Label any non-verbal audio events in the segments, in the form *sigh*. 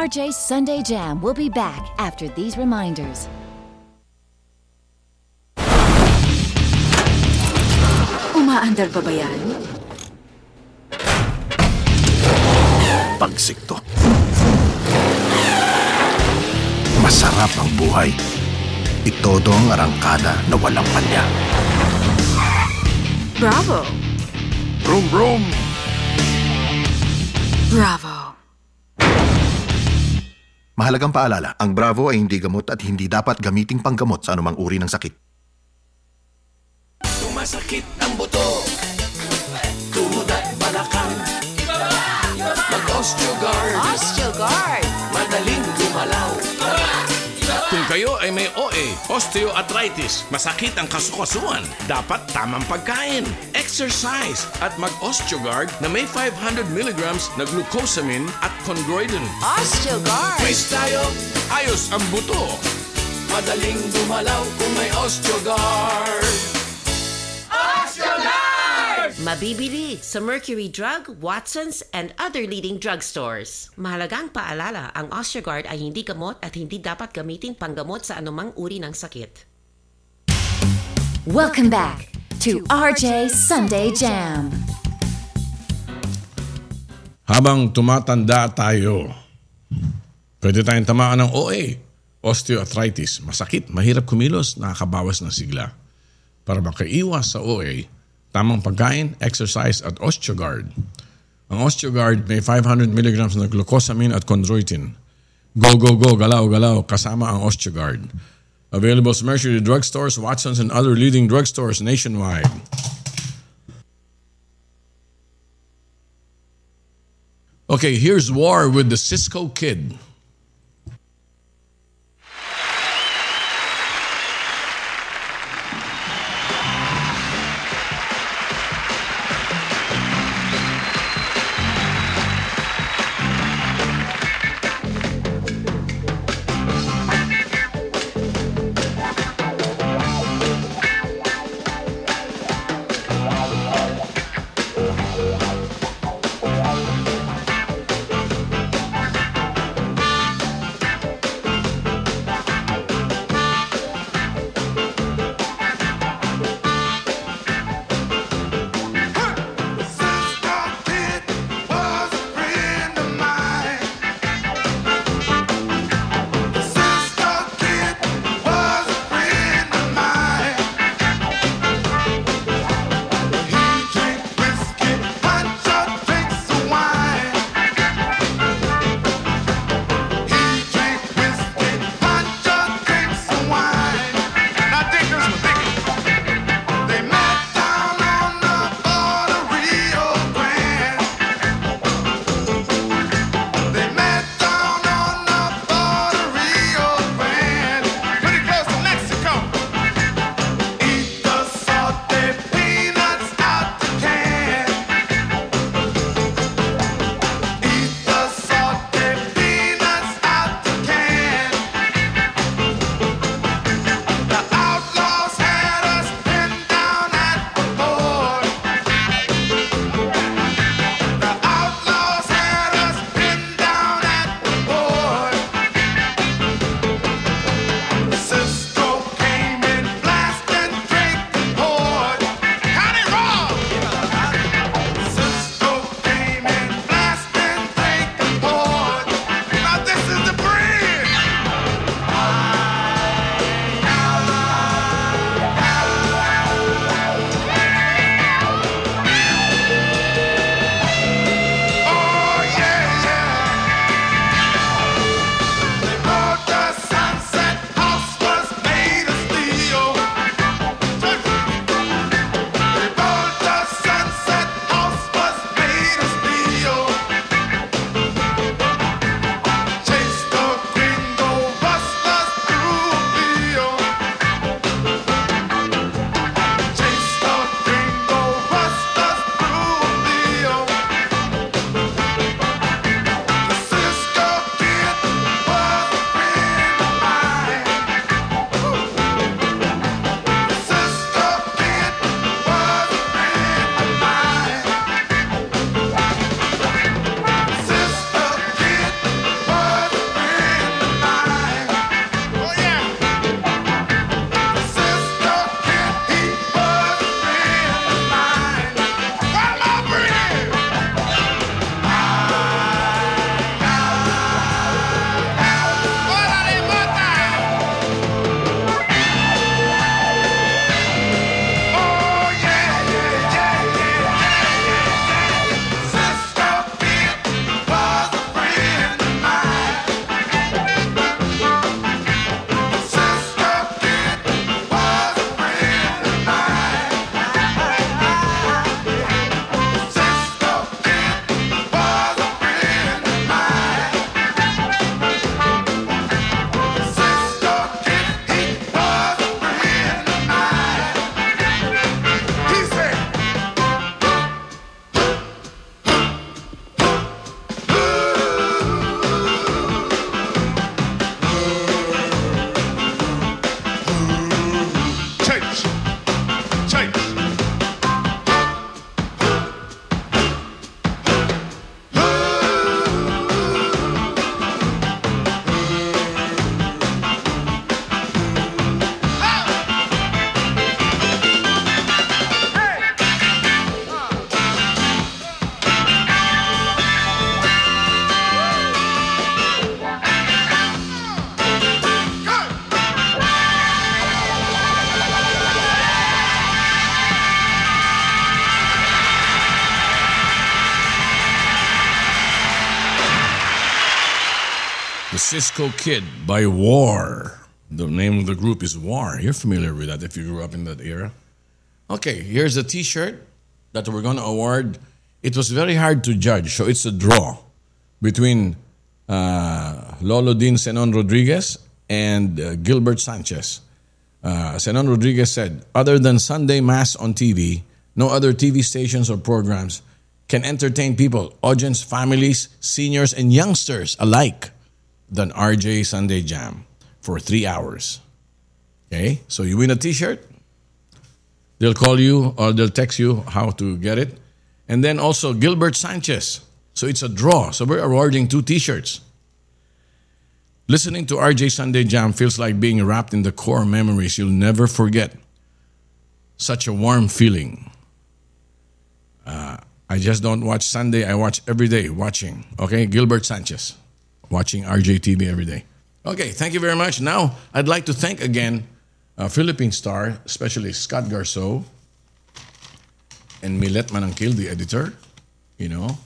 RJ Sunday Jam will be back after these reminders. Umaandar pa ba yan? Pagsikto. Masarap ang buhay. Itodo ang arangkada na walang palya. Bravo! Brum brum! Bravo! Mahalagang paalala, ang Bravo ay hindi gamot at hindi dapat gamiting panggamot sa anumang uri ng sakit. Sumasakit ang buto Tuhod at balakang Mag-osteogard Osteogard! Madaling gumalaw Kung kayo ay may OA, osteoarthritis, masakit ang kasukasuan, dapat tamang pagkain, exercise, at mag-osteogard na may 500 mg na glucosamine at chondroitin. Osteogard! Quiz tayo Ayos ang buto! Madaling gumalaw kung may osteogard Mabibili sa Mercury Drug, Watson's, and other leading drugstores. Mahalagang paalala, ang Osteogard ay hindi gamot at hindi dapat gamitin panggamot sa anumang uri ng sakit. Welcome back to RJ Sunday Jam. Habang tumatanda tayo, pwede tayong tamaan ng OA, osteoarthritis. Masakit, mahirap kumilos, nakakabawas ng sigla. Para makaiwas sa OA, tamang pagkain, exercise at osteogard. Ang osteogard may 500 mg na glucosamine at chondroitin. Go, go, go, galaw, galaw, kasama ang osteogard. Available sa Mercury drugstores, Watson's, and other leading drugstores nationwide. Okay, here's War with the Cisco Kid. Cisco Kid by War. The name of the group is War. You're familiar with that if you grew up in that era. Okay, here's a t shirt that we're going to award. It was very hard to judge, so it's a draw between uh, Lolo Dean Senon Rodriguez and uh, Gilbert Sanchez. Uh, Senon Rodriguez said, Other than Sunday Mass on TV, no other TV stations or programs can entertain people, audience, families, seniors, and youngsters alike than RJ Sunday Jam for three hours. Okay, so you win a t shirt. They'll call you or they'll text you how to get it. And then also Gilbert Sanchez. So it's a draw. So we're awarding two t shirts. Listening to RJ Sunday Jam feels like being wrapped in the core memories you'll never forget. Such a warm feeling. Uh, I just don't watch Sunday, I watch every day watching. Okay, Gilbert Sanchez, watching RJTV every day. Okay, thank you very much. Now, I'd like to thank again uh, Philippine Star, especially Scott Garceau and Millet Mananquil, the editor, you know,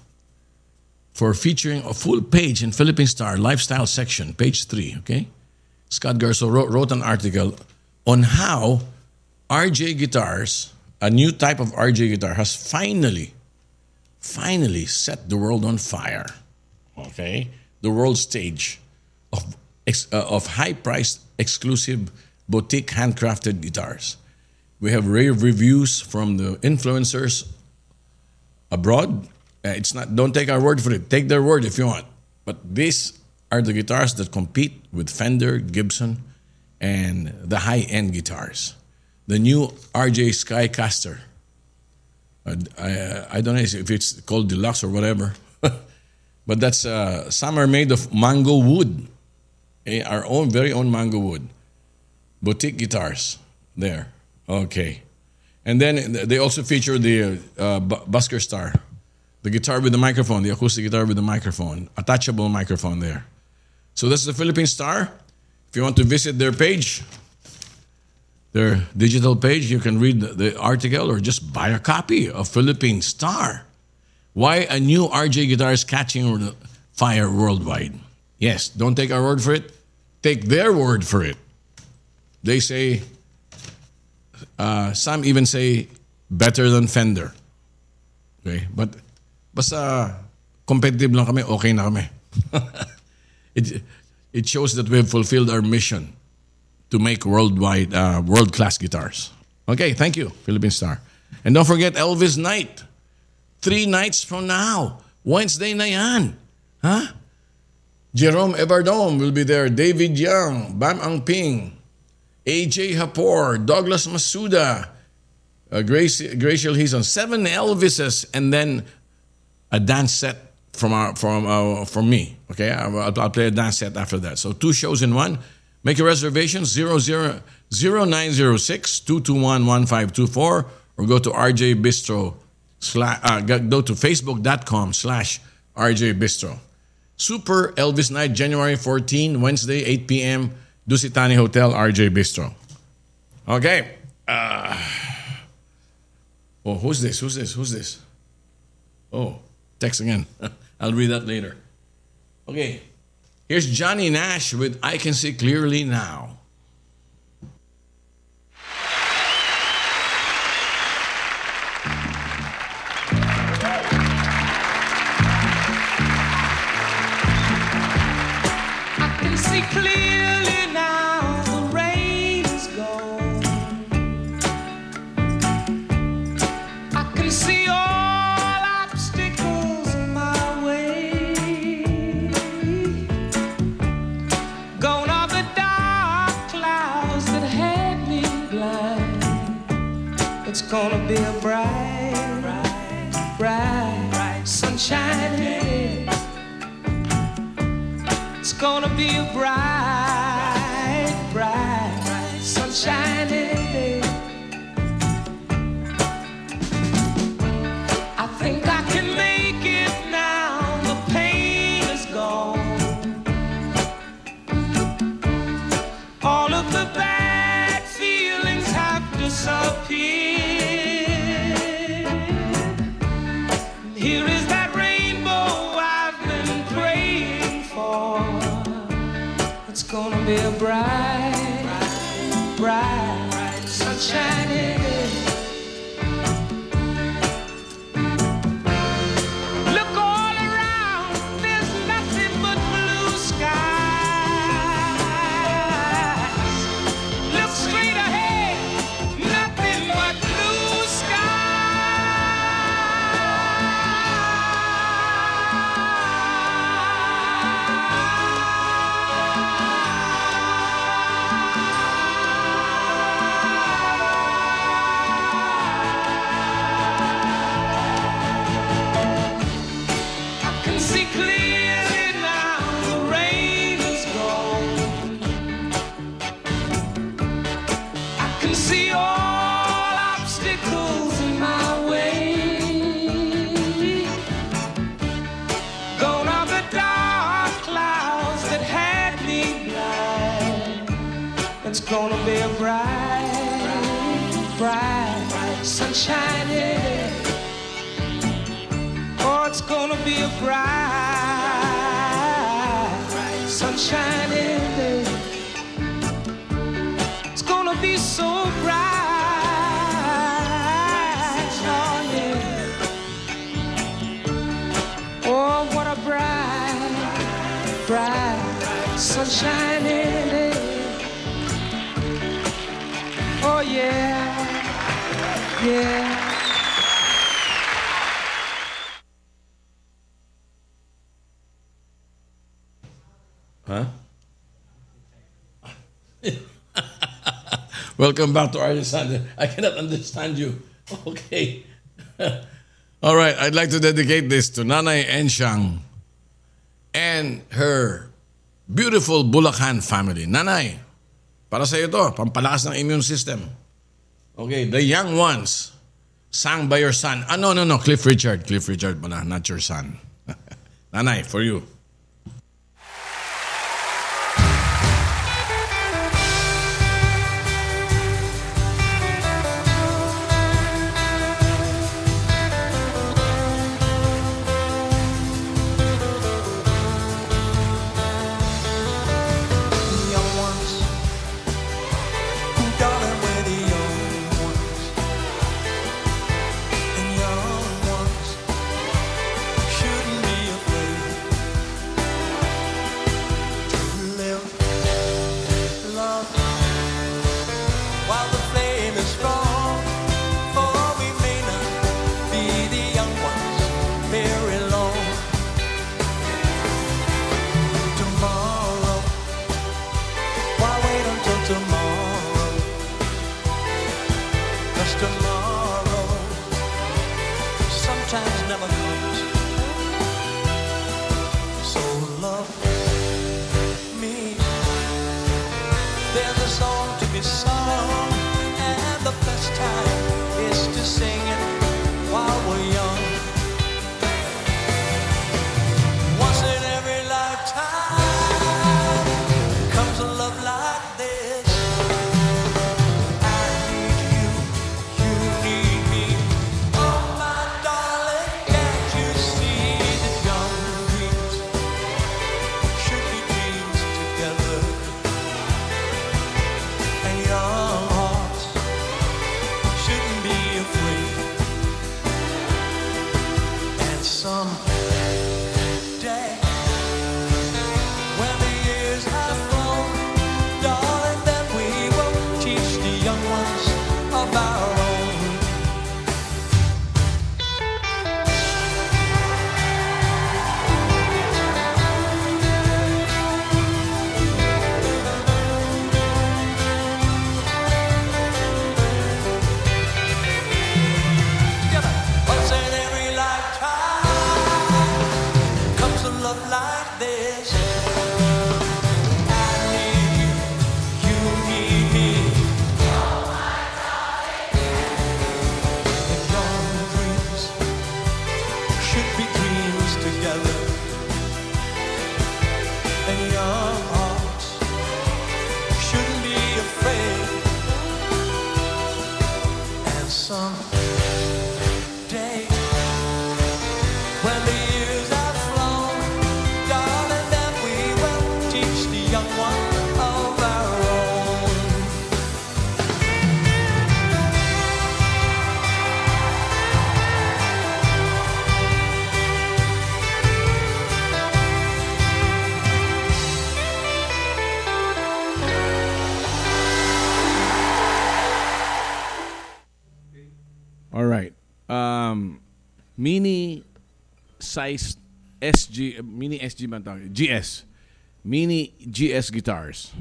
for featuring a full page in Philippine Star lifestyle section, page three. Okay, Scott Garceau wrote, wrote an article on how RJ guitars, a new type of RJ guitar, has finally, finally set the world on fire. Okay, the world stage of uh, of high-priced, exclusive, boutique handcrafted guitars. We have rave reviews from the influencers abroad. Uh, it's not. Don't take our word for it. Take their word if you want. But these are the guitars that compete with Fender, Gibson, and the high-end guitars. The new RJ Skycaster. Uh, I, I don't know if it's called deluxe or whatever, but that's uh, some are made of mango wood, eh, our own very own mango wood. Boutique guitars there. Okay, and then they also feature the uh, Busker Star, the guitar with the microphone, the acoustic guitar with the microphone, attachable microphone there. So this is the Philippine Star. If you want to visit their page, their digital page, you can read the, the article or just buy a copy of Philippine Star. Why a new RJ guitar is catching fire worldwide. Yes, don't take our word for it. Take their word for it. They say, uh, some even say, better than Fender. Okay, but basta competitive lang kami, okay na kami. *laughs* it, it shows that we have fulfilled our mission to make worldwide, uh, world-class guitars. Okay, thank you, Philippine Star. And don't forget Elvis Night. Three nights from now. Wednesday na yan. Huh? Jerome Everdome will be there. David Young, Bam Ang Ping, AJ Hapor, Douglas Masuda, uh, Grace, Gracial Hison, seven Elvises, and then a dance set from our from uh, from me. Okay, I'll, I'll play a dance set after that. So two shows in one. Make a reservation 00, 0906 221 1524 or go to RJ Bistro. Uh, go to facebook.com slash RJ Bistro. Super Elvis Night, January 14, Wednesday, 8 p.m. Dusit Thani Hotel, RJ Bistro. Okay. Uh, oh, who's this? Who's this? Who's this? Oh, text again. *laughs* I'll read that later. Okay. Here's Johnny Nash with I Can See Clearly Now. Gonna be a bright, gonna be a bright, bright, bright sunshiny. bright sunshiny day. It's gonna be so bright. Oh, yeah. oh what a bright, bright sunshiny day. Oh, yeah. Yeah. Welcome back to Ireland. I cannot understand you. *laughs* Okay. *laughs* All right, I'd like to dedicate this to Nanay Enshang and her beautiful Bulacan family. Nanay, para sa ito, to, pampalakas ng immune system. Okay, the young ones sang by your son. Ah, no, no, no, Cliff Richard. Cliff Richard pala, not your son. *laughs* Nanay, for you. Mini size SG, mini SG ang tawag? GS. Mini GS guitars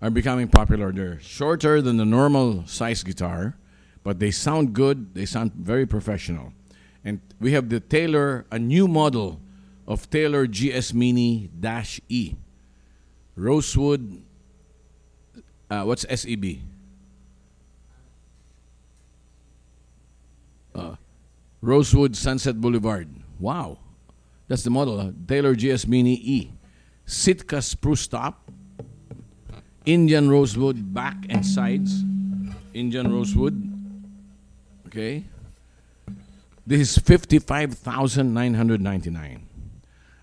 are becoming popular. They're shorter than the normal size guitar, but they sound good. They sound very professional. And we have the Taylor, a new model of Taylor GS Mini Dash E. Rosewood, uh, what's SEB? Rosewood Sunset Boulevard. Wow. That's the model. huh? Taylor GS Mini E. Sitka Spruce Top. Indian Rosewood back and sides. Indian Rosewood. Okay. This is 55,999.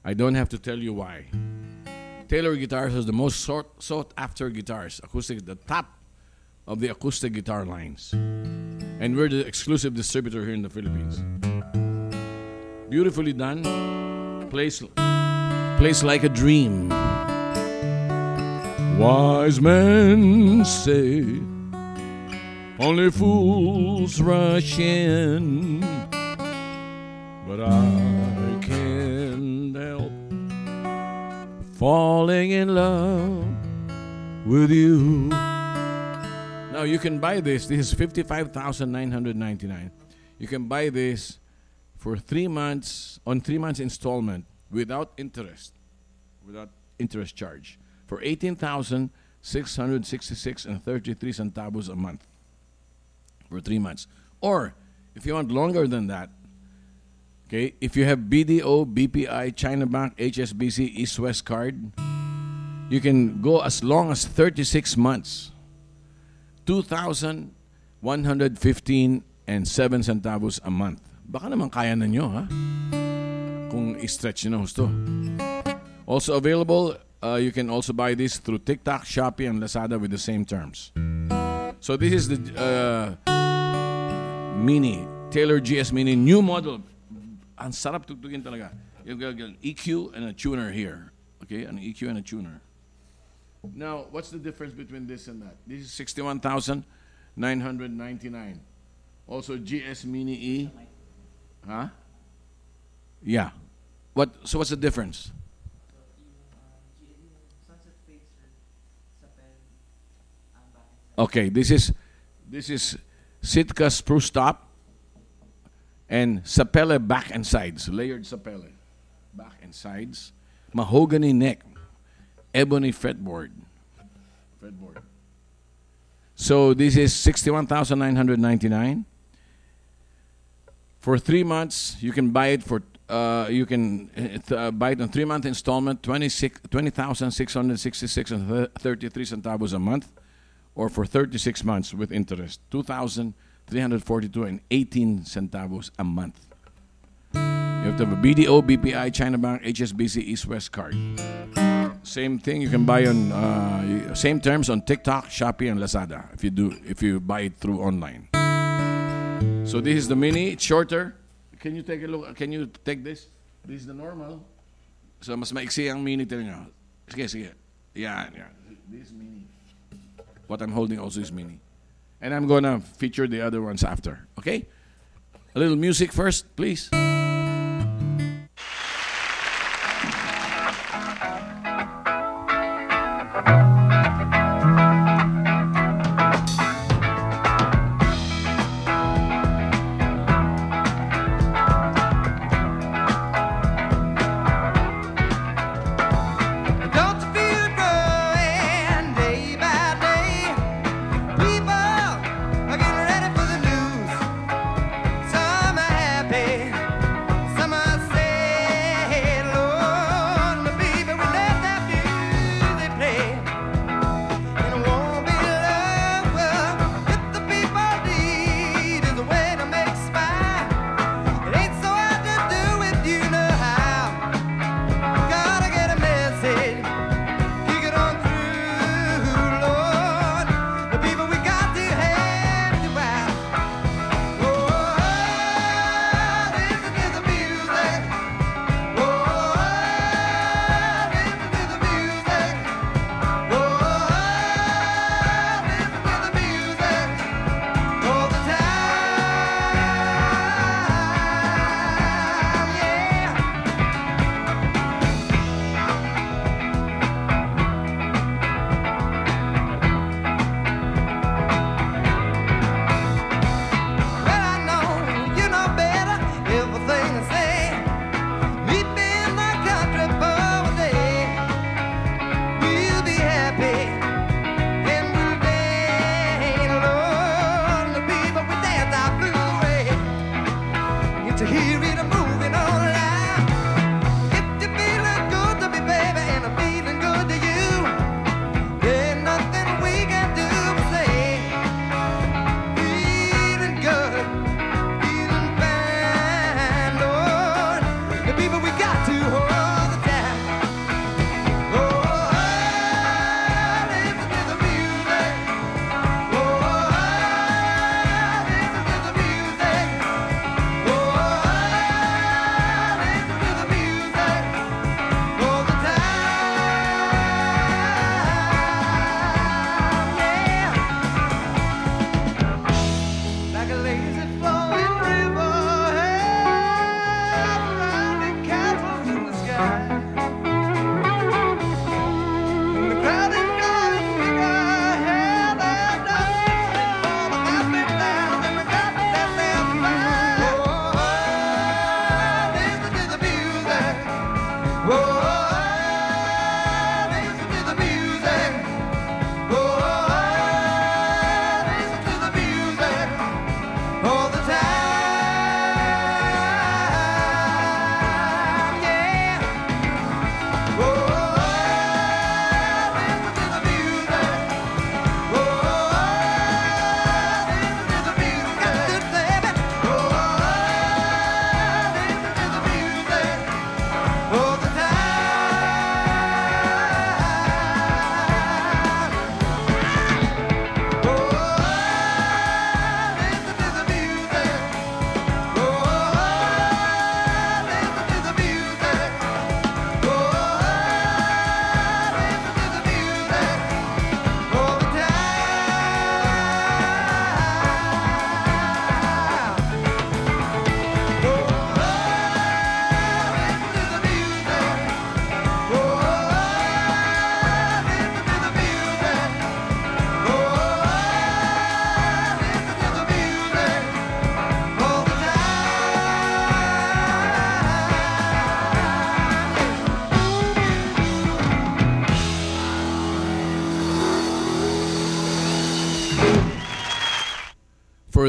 I don't have to tell you why. Taylor Guitars has the most sought, sought after guitars, acoustic, the top of the acoustic guitar lines. And we're the exclusive distributor here in the Philippines. Beautifully done. Plays, plays like a dream. Wise men say only fools rush in, but I can't help falling in love with you. Now you can buy this. This is fifty-five thousand nine hundred ninety-nine. You can buy this for three months on three months installment without interest, without interest charge for eighteen thousand six hundred sixty-six and thirty-three centavos a month for three months. Or if you want longer than that, okay, if you have BDO, BPI, China Bank, HSBC, East West card, you can go as long as 36 months. 2,115 and 7 centavos a month. Baka naman kaya na nyo, ha? Kung i-stretch nyo na gusto. Also available, uh, you can also buy this through TikTok, Shopee, and Lazada with the same terms. So this is the uh, Mini, Taylor GS Mini, new model. Ang sarap tugtugin talaga. You've got an EQ and a tuner here. Okay, an EQ and a tuner. Now, what's the difference between this and that? This is 61,999. Also GS Mini E. Huh? Yeah. What so what's the difference? Okay, this is this is Sitka spruce top and sapele back and sides, layered sapele back and sides, mahogany neck, ebony fretboard. Fretboard. So this is sixty-one thousand nine hundred ninety-nine. For three months, you can buy it for. Uh, you can uh, buy it on three-month installment, 26 20,666 and 33 centavos a month, or for 36 months with interest, 2,342 and 18 centavos a month. You have to have a BDO, BPI, China Bank, HSBC, East West card. Same thing you can buy on uh, same terms on TikTok, Shopee, and Lazada if you do if you buy it through online. So this is the mini. It's shorter. Can you take a look? Can you take this? This is the normal. So mas maiksi ang mini nyo. Sige, sige. Yeah, yeah. This mini. What I'm holding also is mini. And I'm gonna feature the other ones after. Okay? A little music first, please.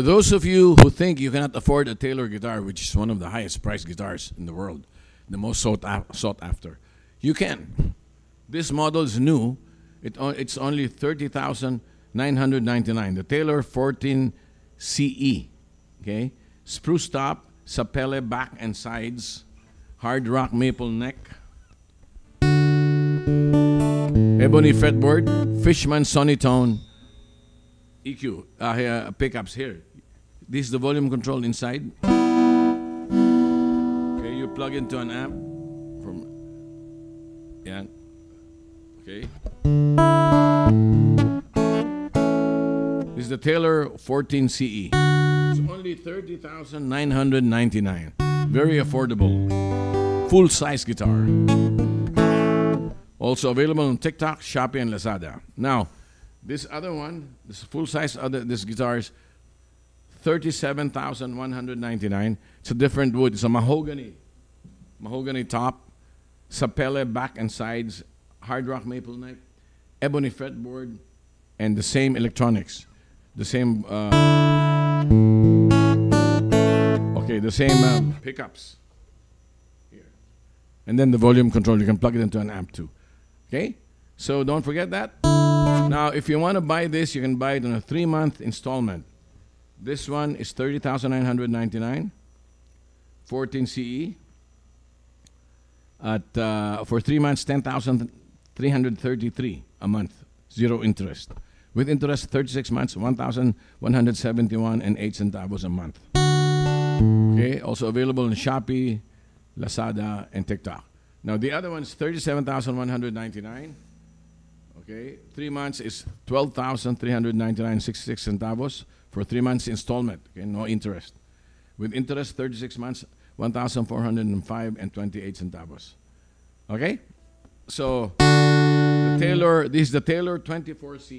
Those of you who think you cannot afford a Taylor guitar, which is one of the highest priced guitars in the world, the most sought, sought after, you can. This model is new. It, it's only 30999 The Taylor 14 CE. Okay? Spruce top, sapele back and sides, hard rock maple neck, ebony fretboard, Fishman Sonitone, EQ, uh, here, pickups here. This is the volume control inside. Okay, you plug into an amp from, yeah, okay. This is the Taylor 14 CE. It's only 30,999. Very affordable. Full size guitar. Also available on TikTok, Shopee, and Lazada. Now, this other one, this full size other this guitar is 37,199. It's a different wood. It's a mahogany. Mahogany top, sapele back and sides, hard rock maple neck, ebony fretboard, and the same electronics. The same uh, Okay, the same um, pickups. Here. And then the volume control, you can plug it into an amp too. Okay? So don't forget that. Now, if you want to buy this, you can buy it on a three month installment. This one is 30999 14 CE. At, uh, for three months, 10333 a month, zero interest. With interest, 36 months, 1171 and 8 centavos a month. Okay, also available in Shopee, Lazada, and TikTok. Now, the other one is 37199 Okay, three months is 12,399 66 centavos for three months installment. Okay, no interest. With interest, 36 months, 1,405 and 28 centavos. Okay, so the Taylor, this is the Taylor 24 CE,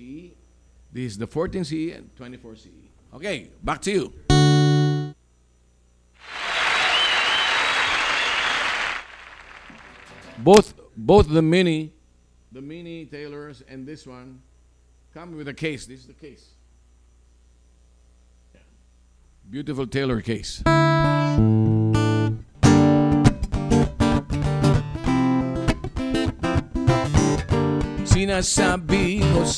this is the 14 CE and 24 CE. Okay, back to you. Both, both the mini the mini Taylors and this one come with a case. This is the case. Beautiful Taylor case. Sinasabi